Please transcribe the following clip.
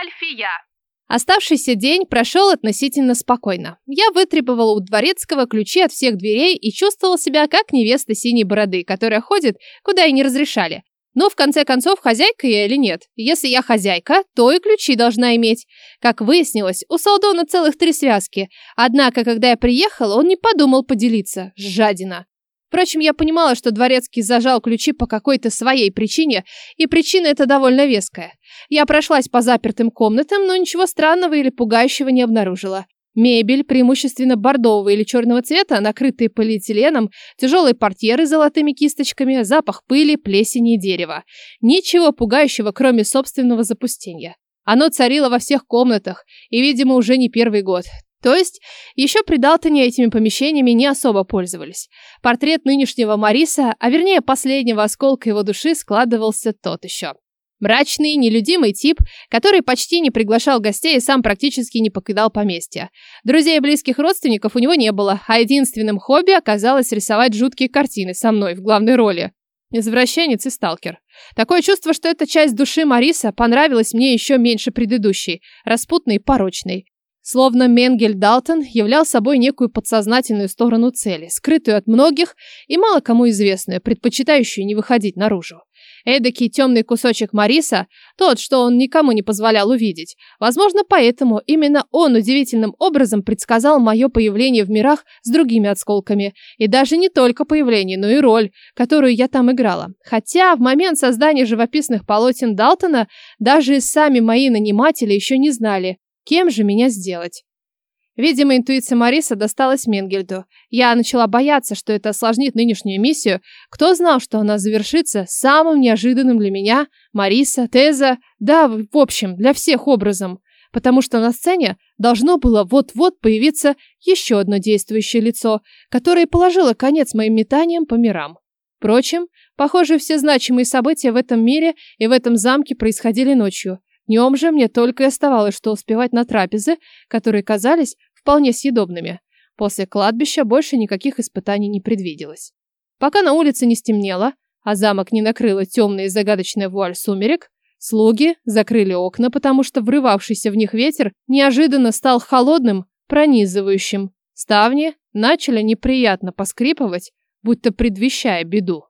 Альфия. Оставшийся день прошел относительно спокойно. Я вытребовала у дворецкого ключи от всех дверей и чувствовала себя как невеста синей бороды, которая ходит, куда и не разрешали. Но в конце концов, хозяйка я или нет? Если я хозяйка, то и ключи должна иметь. Как выяснилось, у Салдона целых три связки. Однако, когда я приехала, он не подумал поделиться. Жадина. Впрочем, я понимала, что Дворецкий зажал ключи по какой-то своей причине, и причина эта довольно веская. Я прошлась по запертым комнатам, но ничего странного или пугающего не обнаружила. Мебель, преимущественно бордового или черного цвета, накрытые полиэтиленом, тяжелые портьеры с золотыми кисточками, запах пыли, плесени и дерева. Ничего пугающего, кроме собственного запустения. Оно царило во всех комнатах, и, видимо, уже не первый год. То есть, еще при Далтоне этими помещениями не особо пользовались. Портрет нынешнего Мариса, а вернее последнего осколка его души, складывался тот еще. Мрачный, нелюдимый тип, который почти не приглашал гостей и сам практически не покидал поместье. Друзей и близких родственников у него не было, а единственным хобби оказалось рисовать жуткие картины со мной в главной роли. Извращенец и сталкер. Такое чувство, что эта часть души Мариса понравилась мне еще меньше предыдущей, распутной и порочной. Словно Менгель Далтон являл собой некую подсознательную сторону цели, скрытую от многих и мало кому известную, предпочитающую не выходить наружу. Эдакий темный кусочек Мариса, тот, что он никому не позволял увидеть. Возможно, поэтому именно он удивительным образом предсказал мое появление в мирах с другими осколками. И даже не только появление, но и роль, которую я там играла. Хотя в момент создания живописных полотен Далтона даже сами мои наниматели еще не знали, Кем же меня сделать? Видимо, интуиция Мариса досталась Менгельду. Я начала бояться, что это осложнит нынешнюю миссию. Кто знал, что она завершится самым неожиданным для меня, Мариса, Теза, да, в общем, для всех образом. Потому что на сцене должно было вот-вот появиться еще одно действующее лицо, которое положило конец моим метаниям по мирам. Впрочем, похоже, все значимые события в этом мире и в этом замке происходили ночью. Днем же мне только и оставалось, что успевать на трапезы, которые казались вполне съедобными. После кладбища больше никаких испытаний не предвиделось. Пока на улице не стемнело, а замок не накрыла темная и загадочная вуаль сумерек, слуги закрыли окна, потому что врывавшийся в них ветер неожиданно стал холодным, пронизывающим. Ставни начали неприятно поскрипывать, будто предвещая беду.